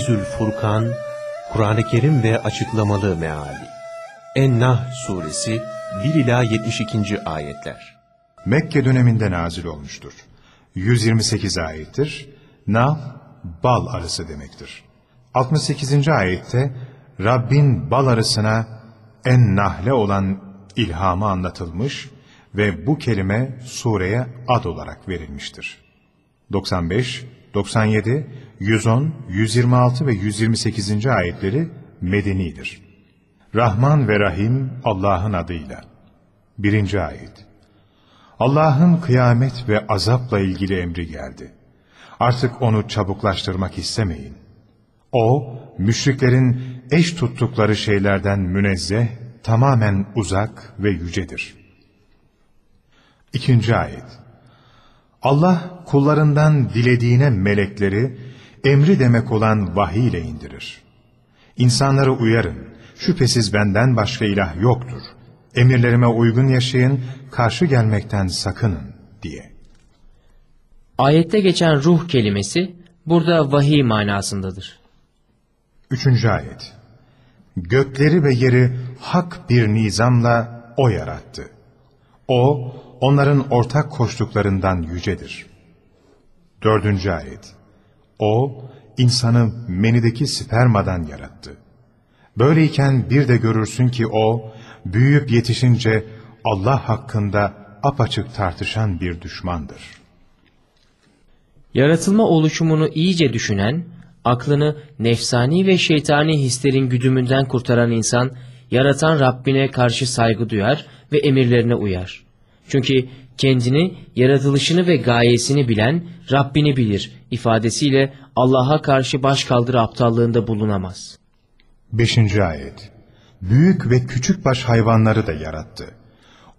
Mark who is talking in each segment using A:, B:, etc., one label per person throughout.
A: Tenzilül Furkan, Kur'an-ı Kerim ve açıklamalı meali. En-Nahl suresi 1 ila 72. ayetler.
B: Mekke döneminde nazil olmuştur. 128 ayettir. Nah, bal arısı demektir. 68. ayette Rabbin bal arısına en nahle olan ilhamı anlatılmış ve bu kelime sureye ad olarak verilmiştir. 95, 97, 110, 126 ve 128. ayetleri medenidir. Rahman ve Rahim Allah'ın adıyla. 1. ayet. Allah'ın kıyamet ve azapla ilgili emri geldi. Artık onu çabuklaştırmak istemeyin. O, müşriklerin eş tuttukları şeylerden münezzeh, tamamen uzak ve yücedir. İkinci ayet. Allah kullarından dilediğine melekleri, emri demek olan vahiy ile indirir. İnsanları uyarın, şüphesiz benden başka ilah yoktur. Emirlerime uygun yaşayın, karşı gelmekten sakının diye.
C: Ayette geçen ruh kelimesi burada vahiy manasındadır.
B: Üçüncü ayet. Gökleri ve yeri hak bir nizamla O yarattı. O, onların ortak koştuklarından yücedir. Dördüncü ayet. O, insanı menideki spermadan yarattı. Böyleyken bir de görürsün ki o, büyüyüp yetişince Allah hakkında apaçık tartışan bir düşmandır.
C: Yaratılma oluşumunu iyice düşünen, aklını nefsani ve şeytani hislerin güdümünden kurtaran insan, yaratan Rabbine karşı saygı duyar ve emirlerine uyar. Çünkü kendini, yaratılışını ve gayesini bilen Rabbini bilir ifadesiyle Allah'a karşı başkaldırı aptallığında bulunamaz.
B: Beşinci ayet. Büyük ve küçük baş hayvanları da yarattı.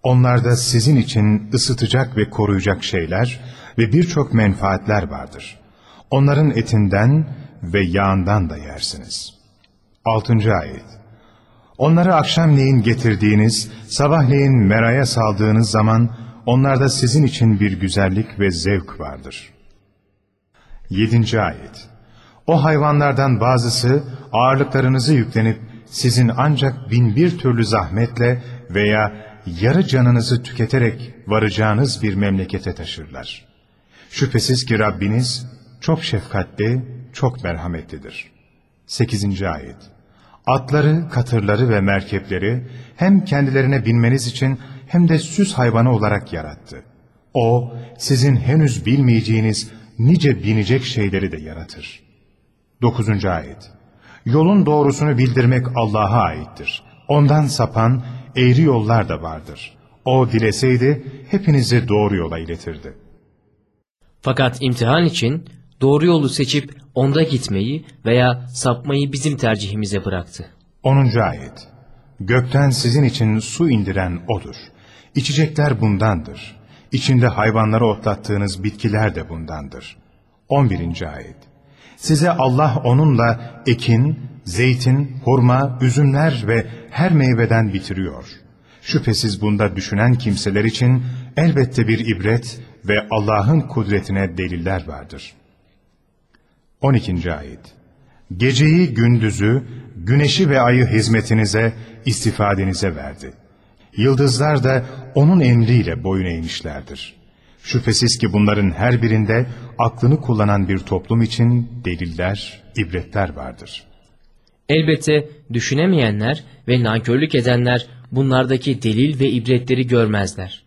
B: Onlarda sizin için ısıtacak ve koruyacak şeyler ve birçok menfaatler vardır. Onların etinden ve yağından da yersiniz. Altıncı ayet. Onları akşamleyin getirdiğiniz, sabahleyin meraya saldığınız zaman onlarda sizin için bir güzellik ve zevk vardır. Yedinci ayet. O hayvanlardan bazısı ağırlıklarınızı yüklenip sizin ancak bin bir türlü zahmetle veya yarı canınızı tüketerek varacağınız bir memlekete taşırlar. Şüphesiz ki Rabbiniz çok şefkatli, çok merhametlidir. 8. Ayet Atları, katırları ve merkepleri hem kendilerine binmeniz için hem de süs hayvanı olarak yarattı. O, sizin henüz bilmeyeceğiniz nice binecek şeyleri de yaratır. 9. Ayet Yolun doğrusunu bildirmek Allah'a aittir. Ondan sapan eğri yollar da vardır. O dileseydi hepinizi doğru yola iletirdi.
C: Fakat imtihan için doğru yolu seçip onda gitmeyi veya sapmayı bizim tercihimize bıraktı.
B: 10. Ayet Gökten sizin için su indiren O'dur. İçecekler bundandır. İçinde hayvanları otlattığınız bitkiler de bundandır. 11. Ayet Size Allah onunla ekin, zeytin, hurma, üzümler ve her meyveden bitiriyor. Şüphesiz bunda düşünen kimseler için elbette bir ibret ve Allah'ın kudretine deliller vardır. 12. Ayet Geceyi, gündüzü, güneşi ve ayı hizmetinize, istifadenize verdi. Yıldızlar da O'nun emriyle boyun eğmişlerdir. Şüphesiz ki bunların her birinde aklını kullanan bir toplum için deliller, ibretler vardır.
C: Elbette düşünemeyenler ve nankörlük edenler bunlardaki delil ve ibretleri görmezler.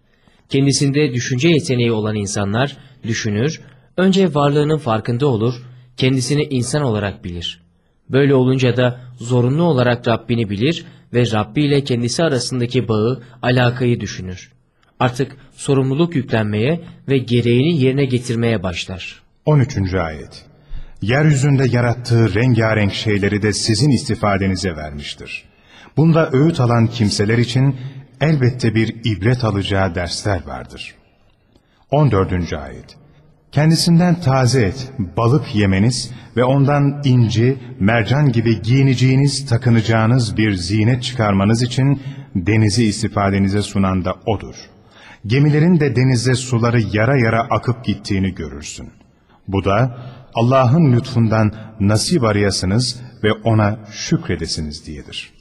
C: Kendisinde düşünce yeteneği olan insanlar düşünür, önce varlığının farkında olur, kendisini insan olarak bilir. Böyle olunca da zorunlu olarak Rabbini bilir ve Rabbi ile kendisi arasındaki bağı, alakayı düşünür. Artık sorumluluk yüklenmeye ve gereğini yerine getirmeye başlar.
B: 13. Ayet Yeryüzünde yarattığı rengarenk şeyleri de sizin istifadenize vermiştir. Bunda öğüt alan kimseler için elbette bir ibret alacağı dersler vardır. 14. Ayet Kendisinden taze et, balık yemeniz ve ondan inci, mercan gibi giyineceğiniz, takınacağınız bir zinet çıkarmanız için denizi istifadenize sunan da O'dur. Gemilerin de denizde suları yara yara akıp gittiğini görürsün. Bu da Allah'ın lütfundan nasip arayasınız ve ona şükredesiniz diyedir.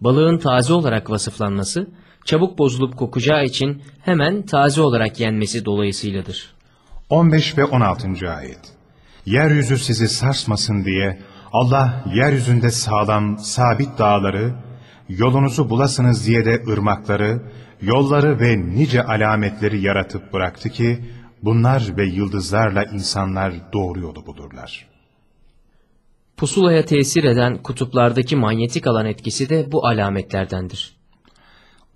C: Balığın taze olarak vasıflanması, çabuk bozulup kokacağı için hemen taze olarak yenmesi dolayısıyladır.
B: 15 ve 16. ayet Yeryüzü sizi sarsmasın diye Allah yeryüzünde sağlam, sabit dağları, yolunuzu bulasınız diye de ırmakları, yolları ve nice alametleri yaratıp bıraktı ki, bunlar ve yıldızlarla insanlar doğru yolu bulurlar.
C: Pusulaya tesir eden kutuplardaki manyetik alan etkisi de bu alametlerdendir.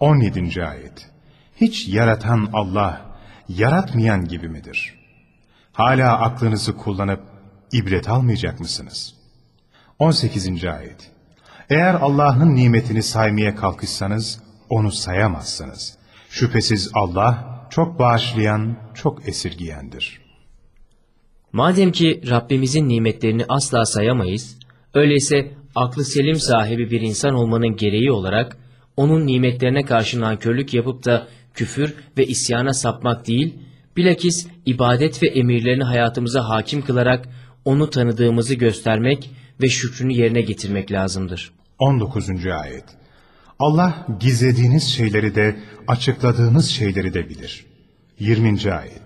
B: 17. ayet Hiç yaratan Allah, yaratmayan gibi midir? Hala aklınızı kullanıp ibret almayacak mısınız? 18. ayet Eğer Allah'ın nimetini saymaya kalkışsanız, onu sayamazsınız. Şüphesiz Allah, çok bağışlayan, çok esirgiyendir.
C: Madem ki Rabbimizin nimetlerini asla sayamayız, öyleyse aklı selim sahibi bir insan olmanın gereği olarak onun nimetlerine karşı nankörlük yapıp da küfür ve isyana sapmak değil, bilakis ibadet ve emirlerini hayatımıza hakim kılarak onu tanıdığımızı göstermek ve şükrünü yerine getirmek lazımdır.
B: 19. ayet Allah gizlediğiniz şeyleri de açıkladığınız şeyleri de bilir. 20. ayet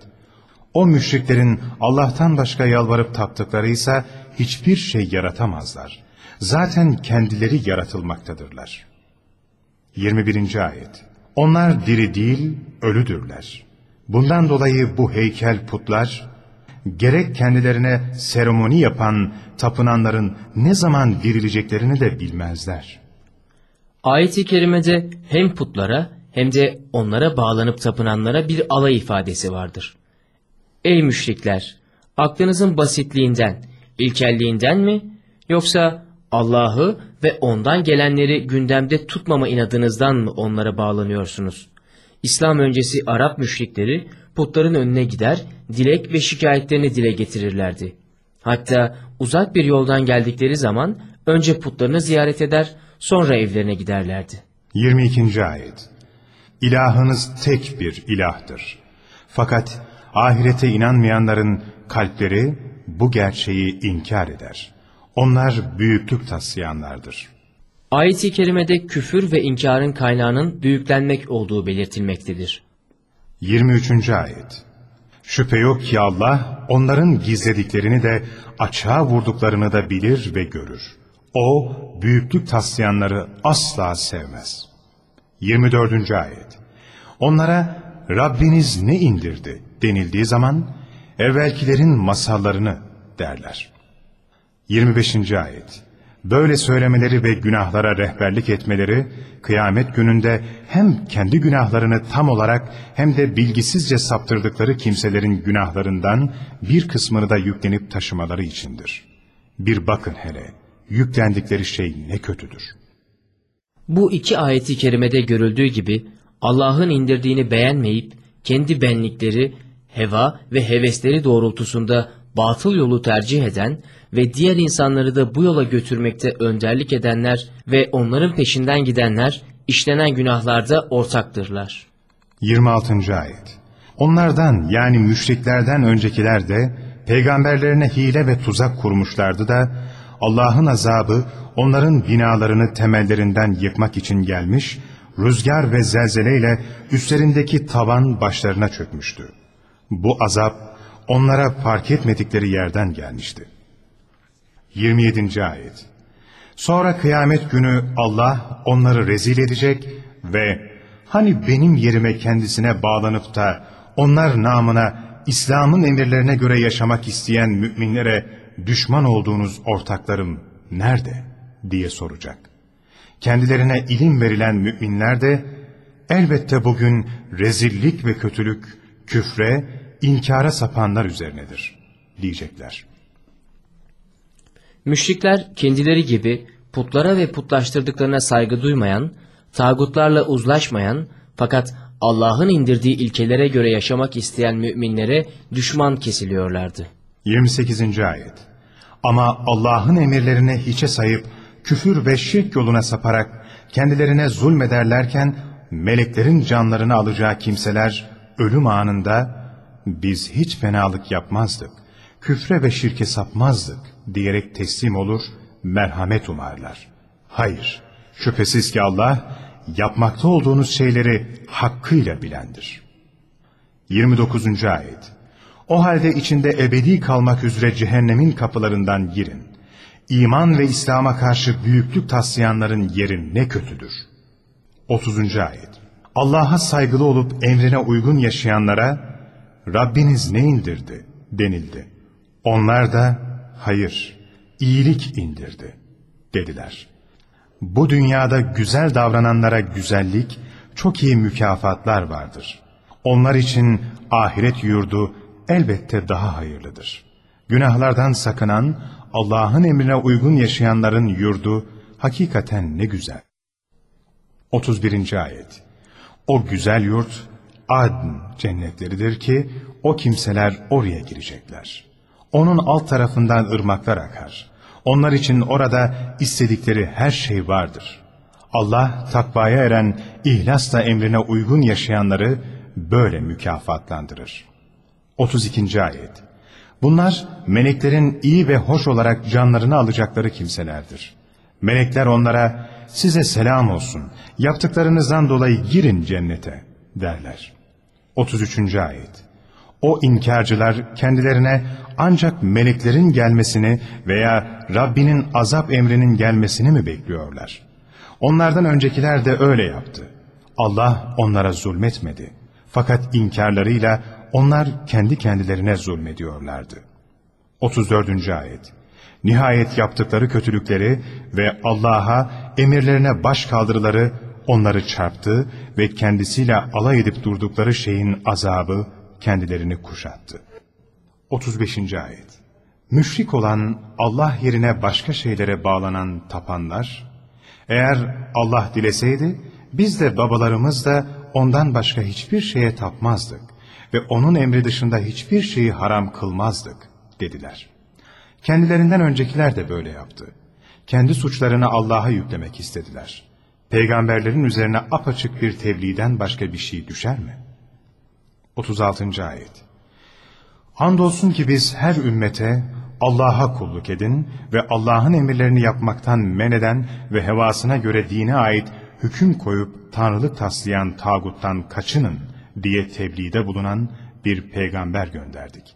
B: O müşriklerin Allah'tan başka yalvarıp taptıkları ise hiçbir şey yaratamazlar. Zaten kendileri yaratılmaktadırlar. 21. ayet Onlar diri değil, ölüdürler. Bundan dolayı bu heykel putlar, gerek kendilerine seremoni yapan tapınanların ne zaman dirileceklerini de bilmezler.
C: Ayet-i kerimede hem putlara hem de onlara bağlanıp tapınanlara bir alay ifadesi vardır. Ey müşrikler! Aklınızın basitliğinden, ilkelliğinden mi yoksa Allah'ı ve ondan gelenleri gündemde tutmama inadınızdan mı onlara bağlanıyorsunuz? İslam öncesi Arap müşrikleri putların önüne gider, dilek ve şikayetlerini dile getirirlerdi. Hatta uzak bir yoldan geldikleri zaman önce putlarını ziyaret eder, sonra evlerine giderlerdi.
B: 22. ayet İlahınız tek bir ilahtır. Fakat ahirete inanmayanların kalpleri bu gerçeği inkar eder. Onlar büyüklük taslayanlardır.
C: Ayet-i kerimede küfür ve inkarın kaynağının büyüklenmek olduğu belirtilmektedir.
B: 23. ayet Şüphe yok ki Allah onların gizlediklerini de açığa vurduklarını da bilir ve görür. O büyüklük taslayanları asla sevmez. 24. ayet Onlara Rabbiniz ne indirdi denildiği zaman evvelkilerin masallarını derler. 25. ayet Böyle söylemeleri ve günahlara rehberlik etmeleri, kıyamet gününde hem kendi günahlarını tam olarak hem de bilgisizce saptırdıkları kimselerin günahlarından bir kısmını da yüklenip taşımaları içindir. Bir bakın hele, yüklendikleri şey ne kötüdür.
C: Bu iki ayeti kerimede görüldüğü gibi Allah'ın indirdiğini beğenmeyip kendi benlikleri, heva ve hevesleri doğrultusunda batıl yolu tercih eden ve diğer insanları da bu yola götürmekte önderlik edenler ve onların peşinden gidenler işlenen günahlarda ortaktırlar.
B: 26. ayet Onlardan yani müşriklerden öncekiler de peygamberlerine hile ve tuzak kurmuşlardı da Allah'ın azabı onların binalarını temellerinden yıkmak için gelmiş, rüzgar ve zelzeleyle üstlerindeki tavan başlarına çökmüştü. Bu azap onlara fark etmedikleri yerden gelmişti. 27. ayet Sonra kıyamet günü Allah onları rezil edecek ve hani benim yerime kendisine bağlanıp da onlar namına İslam'ın emirlerine göre yaşamak isteyen müminlere düşman olduğunuz ortaklarım nerede diye soracak. Kendilerine ilim verilen müminler de elbette bugün rezillik ve kötülük, küfre, inkara sapanlar üzerinedir diyecekler.
C: Müşrikler kendileri gibi putlara ve putlaştırdıklarına saygı duymayan, tağutlarla uzlaşmayan fakat Allah'ın indirdiği ilkelere göre yaşamak isteyen müminlere düşman kesiliyorlardı.
B: 28. ayet Ama Allah'ın emirlerini hiçe sayıp küfür ve şirk yoluna saparak kendilerine zulmederlerken meleklerin canlarını alacağı kimseler ölüm anında biz hiç fenalık yapmazdık. Küfre ve şirke sapmazdık diyerek teslim olur, merhamet umarlar. Hayır, şüphesiz ki Allah yapmakta olduğunuz şeyleri hakkıyla bilendir. 29. Ayet O halde içinde ebedi kalmak üzere cehennemin kapılarından girin. İman ve İslam'a karşı büyüklük taslayanların yeri ne kötüdür. 30. Ayet Allah'a saygılı olup emrine uygun yaşayanlara Rabbiniz ne indirdi denildi. Onlar da hayır, iyilik indirdi dediler. Bu dünyada güzel davrananlara güzellik, çok iyi mükafatlar vardır. Onlar için ahiret yurdu elbette daha hayırlıdır. Günahlardan sakınan, Allah'ın emrine uygun yaşayanların yurdu hakikaten ne güzel. 31. Ayet O güzel yurt, Adn cennetleridir ki, o kimseler oraya girecekler. Onun alt tarafından ırmaklar akar. Onlar için orada istedikleri her şey vardır. Allah takvaya eren, ihlasla emrine uygun yaşayanları böyle mükafatlandırır. 32. Ayet Bunlar meleklerin iyi ve hoş olarak canlarını alacakları kimselerdir. Melekler onlara size selam olsun, yaptıklarınızdan dolayı girin cennete derler. 33. Ayet O inkarcılar kendilerine ancak meleklerin gelmesini veya Rabbinin azap emrinin gelmesini mi bekliyorlar? Onlardan öncekiler de öyle yaptı. Allah onlara zulmetmedi. Fakat inkarlarıyla onlar kendi kendilerine zulmediyorlardı. 34. Ayet Nihayet yaptıkları kötülükleri ve Allah'a emirlerine baş kaldırıları onları çarptı ve kendisiyle alay edip durdukları şeyin azabı kendilerini kuşattı. 35. Ayet Müşrik olan Allah yerine başka şeylere bağlanan tapanlar, eğer Allah dileseydi biz de babalarımız da ondan başka hiçbir şeye tapmazdık ve onun emri dışında hiçbir şeyi haram kılmazdık dediler. Kendilerinden öncekiler de böyle yaptı. Kendi suçlarını Allah'a yüklemek istediler. Peygamberlerin üzerine apaçık bir tebliğden başka bir şey düşer mi? 36. Ayet Andolsun ki biz her ümmete Allah'a kulluk edin ve Allah'ın emirlerini yapmaktan men eden ve hevasına göre dine ait hüküm koyup tanrılık taslayan tağuttan kaçının diye tebliğde bulunan bir peygamber gönderdik.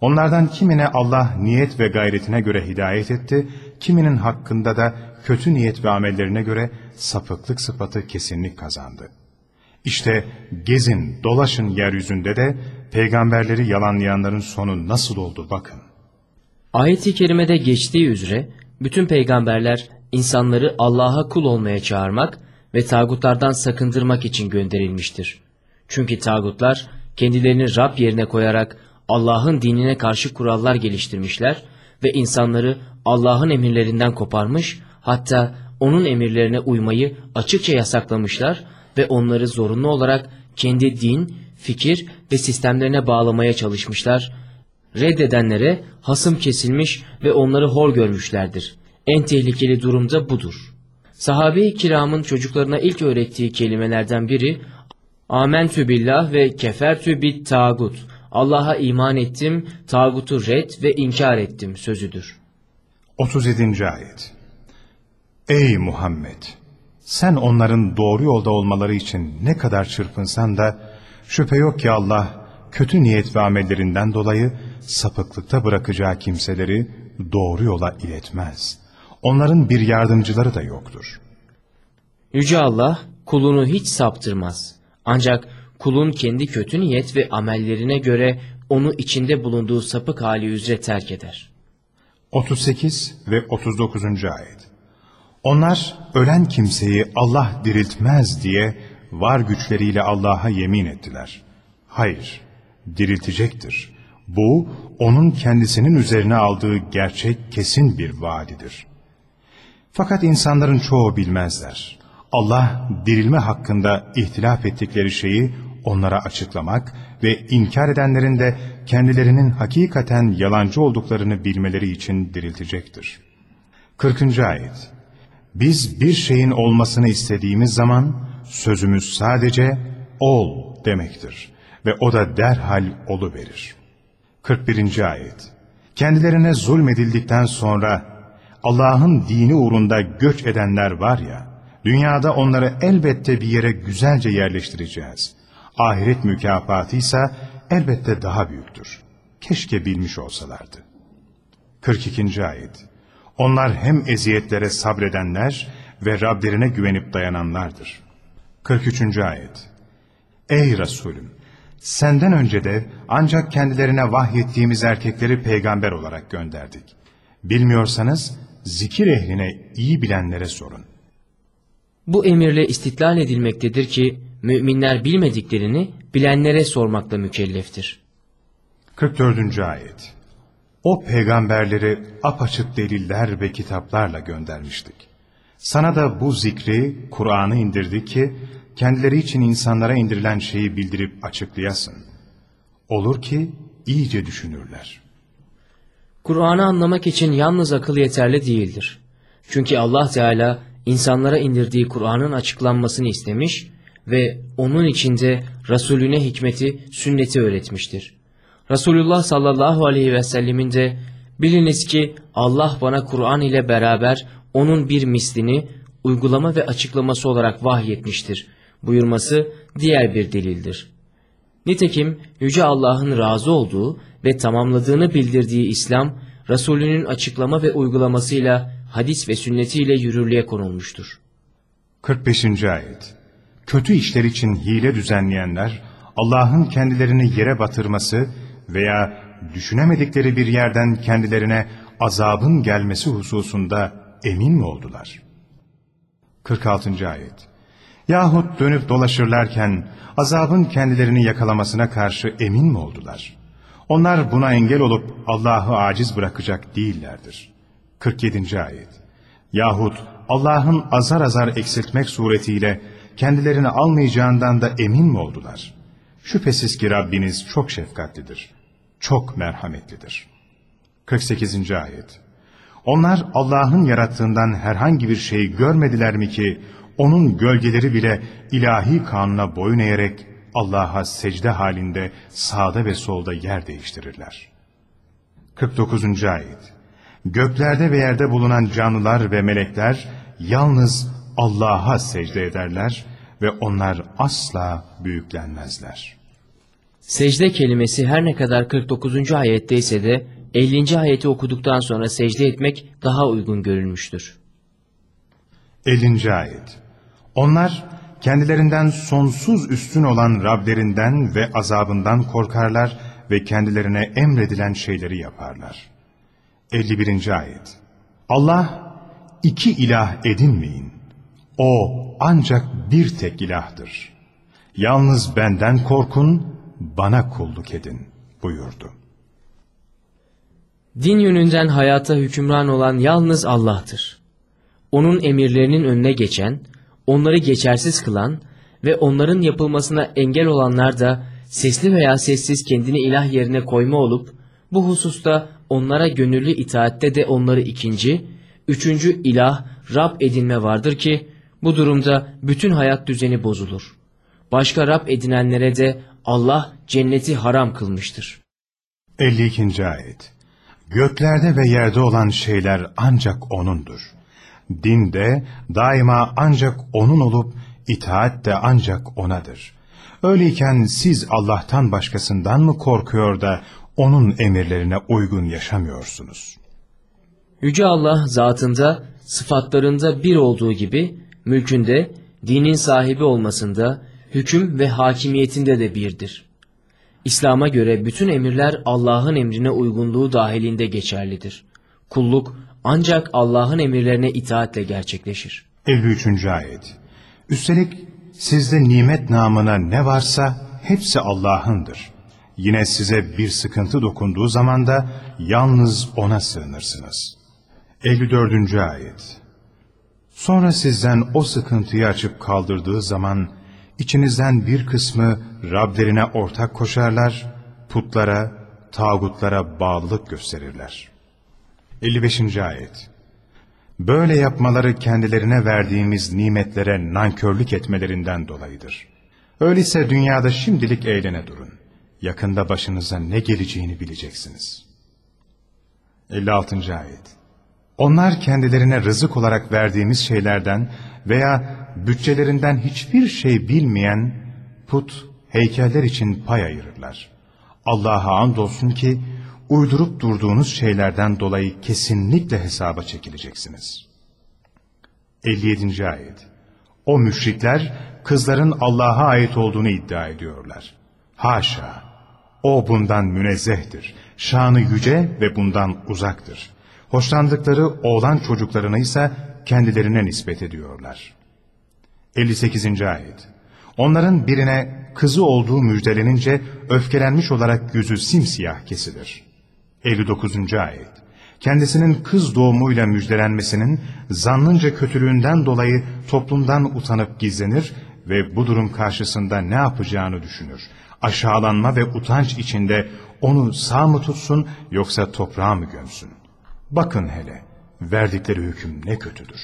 B: Onlardan kimine Allah niyet ve gayretine göre hidayet etti, kiminin hakkında da kötü niyet ve amellerine göre sapıklık sıfatı kesinlik kazandı. İşte gezin, dolaşın yeryüzünde de peygamberleri yalanlayanların sonu nasıl oldu bakın.
C: Ayet-i kerimede geçtiği üzere bütün peygamberler insanları Allah'a kul olmaya çağırmak ve tağutlardan sakındırmak için gönderilmiştir. Çünkü tağutlar kendilerini Rab yerine koyarak Allah'ın dinine karşı kurallar geliştirmişler ve insanları Allah'ın emirlerinden koparmış hatta onun emirlerine uymayı açıkça yasaklamışlar ve onları zorunlu olarak kendi din, fikir ve sistemlerine bağlamaya çalışmışlar. Reddedenlere hasım kesilmiş ve onları hor görmüşlerdir. En tehlikeli durumda budur. Sahabe-i kiramın çocuklarına ilk öğrettiği kelimelerden biri Amentü billah ve kefertü bit tağut. Allah'a iman ettim, tağutu red ve inkar ettim sözüdür.
B: 37. Ayet Ey Muhammed! Sen onların doğru yolda olmaları için ne kadar çırpınsan da şüphe yok ki Allah kötü niyet ve amellerinden dolayı sapıklıkta bırakacağı kimseleri doğru yola iletmez. Onların bir yardımcıları da yoktur.
C: Yüce Allah kulunu hiç saptırmaz. Ancak kulun kendi kötü niyet ve amellerine göre onu içinde bulunduğu sapık hali üzere terk eder.
B: 38 ve 39. ayet Onlar ölen kimseyi Allah diriltmez diye var güçleriyle Allah'a yemin ettiler. Hayır, diriltecektir. Bu, onun kendisinin üzerine aldığı gerçek kesin bir vaadidir. Fakat insanların çoğu bilmezler. Allah dirilme hakkında ihtilaf ettikleri şeyi onlara açıklamak ve inkar edenlerin de kendilerinin hakikaten yalancı olduklarını bilmeleri için diriltecektir. 40. Ayet Biz bir şeyin olmasını istediğimiz zaman sözümüz sadece ol demektir ve o da derhal olu verir. 41. Ayet kendilerine zulmedildikten sonra Allah'ın dini uğrunda göç edenler var ya, dünyada onları elbette bir yere güzelce yerleştireceğiz. Ahiret mükafatı ise elbette daha büyüktür. Keşke bilmiş olsalardı. 42. Ayet Onlar hem eziyetlere sabredenler ve Rablerine güvenip dayananlardır. 43. Ayet Ey Resulüm! Senden önce de ancak kendilerine vahyettiğimiz erkekleri peygamber olarak gönderdik. Bilmiyorsanız zikir ehline iyi bilenlere sorun.
C: Bu emirle istitlal edilmektedir ki müminler bilmediklerini bilenlere sormakla mükelleftir.
B: 44. Ayet O peygamberleri apaçık deliller ve kitaplarla göndermiştik. Sana da bu zikri, Kur'an'ı indirdik ki, kendileri için insanlara indirilen şeyi bildirip açıklayasın. Olur ki iyice düşünürler.
C: Kur'an'ı anlamak için yalnız akıl yeterli değildir. Çünkü Allah Teala insanlara indirdiği Kur'an'ın açıklanmasını istemiş ve onun içinde Resulüne hikmeti, sünneti öğretmiştir. Resulullah sallallahu aleyhi ve sellemin de biliniz ki Allah bana Kur'an ile beraber onun bir mislini uygulama ve açıklaması olarak vahyetmiştir buyurması diğer bir delildir. Nitekim Yüce Allah'ın razı olduğu ve tamamladığını bildirdiği İslam, Resulünün açıklama ve uygulamasıyla hadis ve sünnetiyle yürürlüğe konulmuştur.
B: 45. Ayet Kötü işler için hile düzenleyenler, Allah'ın kendilerini yere batırması veya düşünemedikleri bir yerden kendilerine azabın gelmesi hususunda emin mi oldular? 46. Ayet Yahut dönüp dolaşırlarken azabın kendilerini yakalamasına karşı emin mi oldular? Onlar buna engel olup Allah'ı aciz bırakacak değillerdir. 47. Ayet Yahut Allah'ın azar azar eksiltmek suretiyle kendilerini almayacağından da emin mi oldular? Şüphesiz ki Rabbiniz çok şefkatlidir, çok merhametlidir. 48. Ayet Onlar Allah'ın yarattığından herhangi bir şey görmediler mi ki, onun gölgeleri bile ilahi kanuna boyun eğerek Allah'a secde halinde sağda ve solda yer değiştirirler. 49. Ayet Göklerde ve yerde bulunan canlılar ve melekler yalnız Allah'a secde ederler ve onlar asla büyüklenmezler.
C: Secde kelimesi her ne kadar 49. ayette ise de 50. ayeti okuduktan sonra secde etmek daha uygun görülmüştür.
B: 50. Ayet Onlar kendilerinden sonsuz üstün olan Rablerinden ve azabından korkarlar ve kendilerine emredilen şeyleri yaparlar. 51. Ayet Allah iki ilah edinmeyin. O ancak bir tek ilahdır. Yalnız benden korkun, bana kulluk edin buyurdu.
C: Din yönünden hayata hükümran olan yalnız Allah'tır. Onun emirlerinin önüne geçen, onları geçersiz kılan ve onların yapılmasına engel olanlar da sesli veya sessiz kendini ilah yerine koyma olup, bu hususta onlara gönüllü itaatte de onları ikinci, üçüncü ilah, Rab edinme vardır ki, bu durumda bütün hayat düzeni bozulur. Başka Rab edinenlere de Allah cenneti haram kılmıştır.
B: 52. Ayet Göklerde ve yerde olan şeyler ancak O'nundur. Din de daima ancak O'nun olup itaat de ancak O'nadır. Öyleyken siz Allah'tan başkasından mı korkuyor da O'nun emirlerine uygun yaşamıyorsunuz?
C: Yüce Allah zatında, sıfatlarında bir olduğu gibi, mülkünde, dinin sahibi olmasında, hüküm ve hakimiyetinde de birdir. İslam'a göre bütün emirler Allah'ın emrine uygunluğu dahilinde geçerlidir. Kulluk ancak Allah'ın emirlerine itaatle gerçekleşir.
B: 53. Ayet Üstelik sizde nimet namına ne varsa hepsi Allah'ındır. Yine size bir sıkıntı dokunduğu zaman da yalnız O'na sığınırsınız. 54. Ayet Sonra sizden o sıkıntıyı açıp kaldırdığı zaman içinizden bir kısmı Rablerine ortak koşarlar, putlara, tağutlara bağlılık gösterirler. 55. Ayet Böyle yapmaları kendilerine verdiğimiz nimetlere nankörlük etmelerinden dolayıdır. Öyleyse dünyada şimdilik eğlene durun. Yakında başınıza ne geleceğini bileceksiniz. 56. ayet. Onlar kendilerine rızık olarak verdiğimiz şeylerden veya bütçelerinden hiçbir şey bilmeyen put, heykeller için pay ayırırlar. Allah'a andolsun ki uydurup durduğunuz şeylerden dolayı kesinlikle hesaba çekileceksiniz. 57. ayet. O müşrikler kızların Allah'a ait olduğunu iddia ediyorlar. Haşa! O bundan münezzehtir. Şanı yüce ve bundan uzaktır. Hoşlandıkları oğlan çocuklarını ise kendilerine nispet ediyorlar. 58. ayet. Onların birine kızı olduğu müjdelenince öfkelenmiş olarak yüzü simsiyah kesilir. 59. ayet. Kendisinin kız doğumuyla müjdelenmesinin zannınca kötülüğünden dolayı toplumdan utanıp gizlenir ve bu durum karşısında ne yapacağını düşünür. Aşağılanma ve utanç içinde onu sağ mı tutsun yoksa toprağa mı gömsün? Bakın hele, verdikleri hüküm ne kötüdür.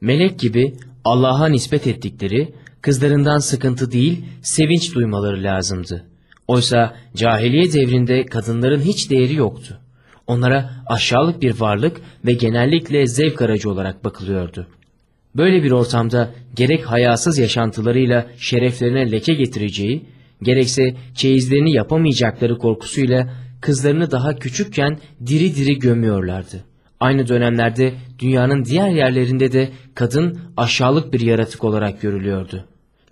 C: Melek gibi Allah'a nispet ettikleri kızlarından sıkıntı değil sevinç duymaları lazımdı. Oysa cahiliye devrinde kadınların hiç değeri yoktu. Onlara aşağılık bir varlık ve genellikle zevk aracı olarak bakılıyordu. Böyle bir ortamda gerek hayasız yaşantılarıyla şereflerine leke getireceği, gerekse çeyizlerini yapamayacakları korkusuyla kızlarını daha küçükken diri diri gömüyorlardı. Aynı dönemlerde dünyanın diğer yerlerinde de kadın aşağılık bir yaratık olarak görülüyordu.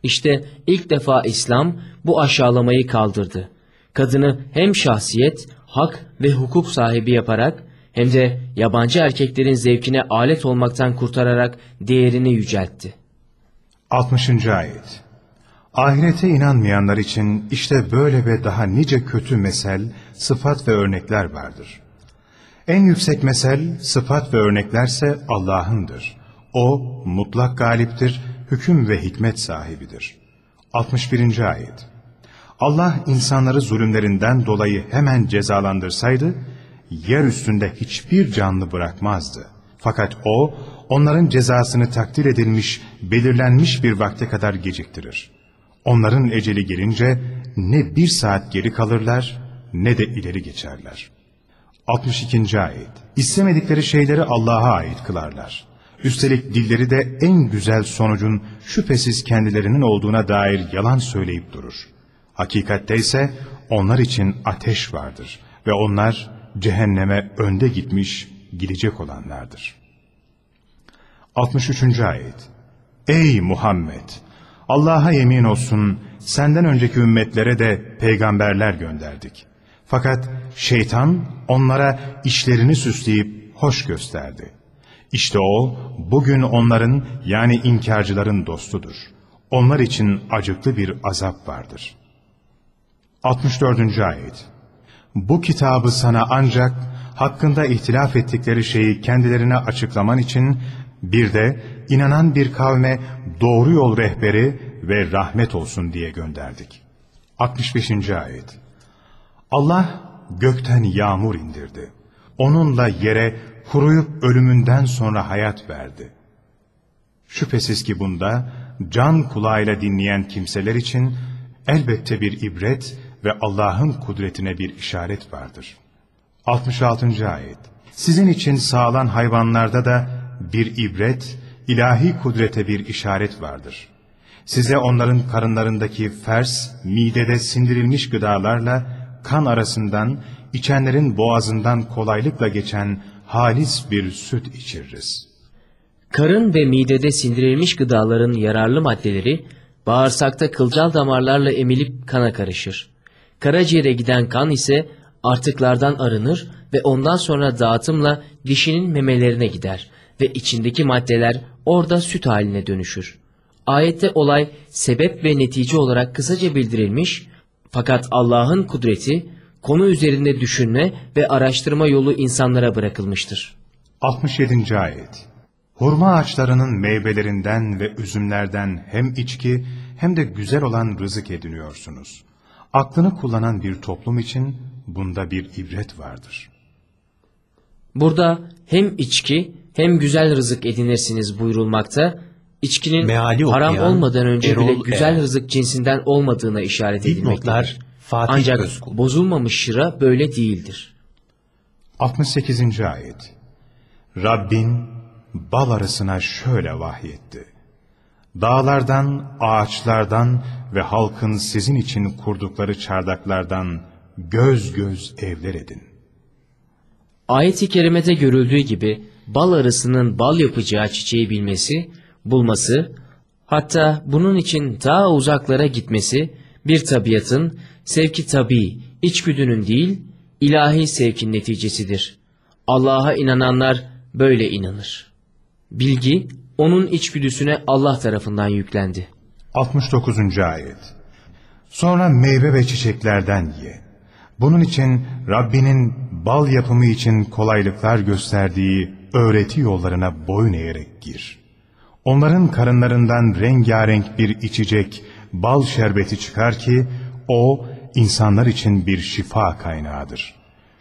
C: İşte ilk defa İslam bu aşağılamayı kaldırdı. Kadını hem şahsiyet, hak ve hukuk sahibi yaparak hem de yabancı erkeklerin zevkine alet olmaktan kurtararak değerini yüceltti.
B: 60. ayet. Ahirete inanmayanlar için işte böyle ve daha nice kötü mesel, sıfat ve örnekler vardır. En yüksek mesel, sıfat ve örneklerse Allah'ındır. O mutlak galiptir, hüküm ve hikmet sahibidir. 61. ayet. Allah insanları zulümlerinden dolayı hemen cezalandırsaydı, yer üstünde hiçbir canlı bırakmazdı. Fakat O, onların cezasını takdir edilmiş, belirlenmiş bir vakte kadar geciktirir. Onların eceli gelince ne bir saat geri kalırlar ne de ileri geçerler. 62. ayet. İstemedikleri şeyleri Allah'a ait kılarlar. Üstelik dilleri de en güzel sonucun şüphesiz kendilerinin olduğuna dair yalan söyleyip durur. Hakikatte ise onlar için ateş vardır ve onlar cehenneme önde gitmiş, gidecek olanlardır. 63. ayet. Ey Muhammed! Allah'a yemin olsun senden önceki ümmetlere de peygamberler gönderdik. Fakat şeytan onlara işlerini süsleyip hoş gösterdi. İşte o bugün onların yani inkarcıların dostudur. Onlar için acıklı bir azap vardır. 64. ayet Bu kitabı sana ancak hakkında ihtilaf ettikleri şeyi kendilerine açıklaman için bir de inanan bir kavme doğru yol rehberi ve rahmet olsun diye gönderdik. 65. ayet Allah gökten yağmur indirdi. Onunla yere kuruyup ölümünden sonra hayat verdi. Şüphesiz ki bunda can kulağıyla dinleyen kimseler için elbette bir ibret ve Allah'ın kudretine bir işaret vardır. 66. ayet Sizin için sağlan hayvanlarda da bir ibret, ilahi kudrete bir işaret vardır. Size onların karınlarındaki fers, midede sindirilmiş gıdalarla kan arasından, içenlerin boğazından kolaylıkla geçen halis bir süt içiririz.
C: Karın ve midede sindirilmiş gıdaların yararlı maddeleri bağırsakta kılcal damarlarla emilip kana karışır. Karaciğere giden kan ise artıklardan arınır ve ondan sonra dağıtımla dişinin memelerine gider ve içindeki maddeler orada süt haline dönüşür. Ayette olay sebep ve netice olarak kısaca bildirilmiş fakat Allah'ın kudreti konu üzerinde düşünme ve araştırma yolu insanlara bırakılmıştır.
B: 67. ayet Hurma ağaçlarının meyvelerinden ve üzümlerden hem içki hem de güzel olan rızık ediniyorsunuz. Aklını kullanan bir toplum için bunda bir ibret vardır.
C: Burada hem içki hem güzel rızık edinirsiniz buyurulmakta, içkinin
A: Meali
C: haram
A: okuyan
C: olmadan önce bile
A: Erol
C: güzel
A: Er.
C: rızık cinsinden olmadığına işaret edilmektedir.
A: Fatih
C: Ancak
A: Özkul.
C: bozulmamış şıra böyle değildir.
B: 68. Ayet Rabbin bal arısına şöyle vahyetti. Dağlardan, ağaçlardan ve halkın sizin için kurdukları çardaklardan göz göz evler edin.
C: Ayet-i kerimede görüldüğü gibi bal arısının bal yapacağı çiçeği bilmesi, bulması, hatta bunun için daha uzaklara gitmesi bir tabiatın sevki tabi, içgüdünün değil, ilahi sevkin neticesidir. Allah'a inananlar böyle inanır. Bilgi, onun içgüdüsüne Allah tarafından yüklendi.
B: 69. Ayet Sonra meyve ve çiçeklerden ye. Bunun için Rabbinin bal yapımı için kolaylıklar gösterdiği öğreti yollarına boyun eğerek gir. Onların karınlarından rengarenk bir içecek, bal şerbeti çıkar ki, o insanlar için bir şifa kaynağıdır.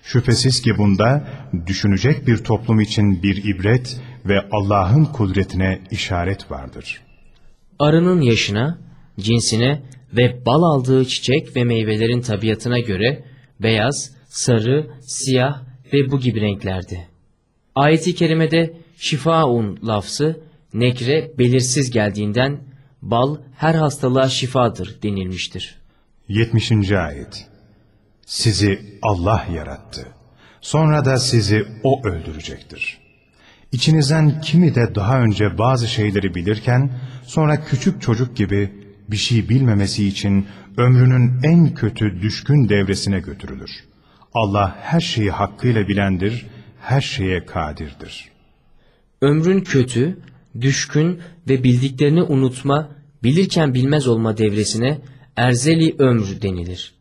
B: Şüphesiz ki bunda düşünecek bir toplum için bir ibret ve Allah'ın kudretine işaret vardır.
C: Arının yaşına, cinsine ve bal aldığı çiçek ve meyvelerin tabiatına göre beyaz, sarı, siyah ve bu gibi renklerdi. Ayet-i kerimede şifaun lafzı nekre belirsiz geldiğinden bal her hastalığa şifadır denilmiştir.
B: 70. Ayet Sizi Allah yarattı. Sonra da sizi O öldürecektir. İçinizden kimi de daha önce bazı şeyleri bilirken, sonra küçük çocuk gibi bir şey bilmemesi için ömrünün en kötü düşkün devresine götürülür. Allah her şeyi hakkıyla bilendir, her şeye kadirdir.
C: Ömrün kötü, düşkün ve bildiklerini unutma, bilirken bilmez olma devresine erzeli ömür denilir.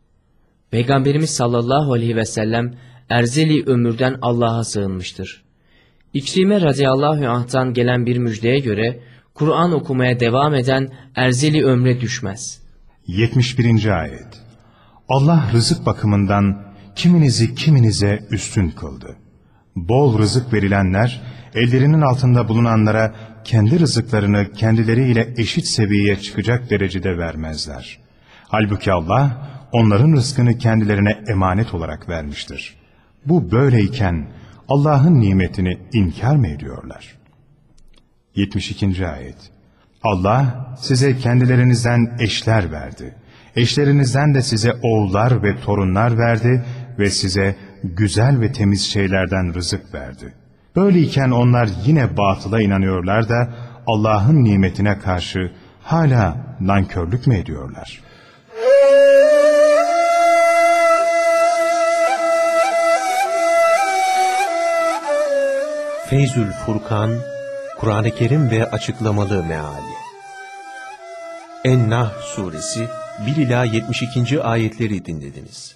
C: Peygamberimiz sallallahu aleyhi ve sellem erzeli ömürden Allah'a sığınmıştır. İkrime radıyallahu anh'tan gelen bir müjdeye göre Kur'an okumaya devam eden erzeli ömre düşmez.
B: 71. Ayet Allah rızık bakımından kiminizi kiminize üstün kıldı. Bol rızık verilenler, ellerinin altında bulunanlara kendi rızıklarını kendileriyle eşit seviyeye çıkacak derecede vermezler. Halbuki Allah, onların rızkını kendilerine emanet olarak vermiştir. Bu böyleyken Allah'ın nimetini inkar mı ediyorlar? 72. Ayet Allah size kendilerinizden eşler verdi. Eşlerinizden de size oğullar ve torunlar verdi ve size güzel ve temiz şeylerden rızık verdi. Böyleyken onlar yine batıla inanıyorlar da Allah'ın nimetine karşı hala nankörlük mü ediyorlar?
A: Feyzül Furkan, Kur'an-ı Kerim ve açıklamalı meali. En-Nahl suresi 1 ila 72. ayetleri dinlediniz.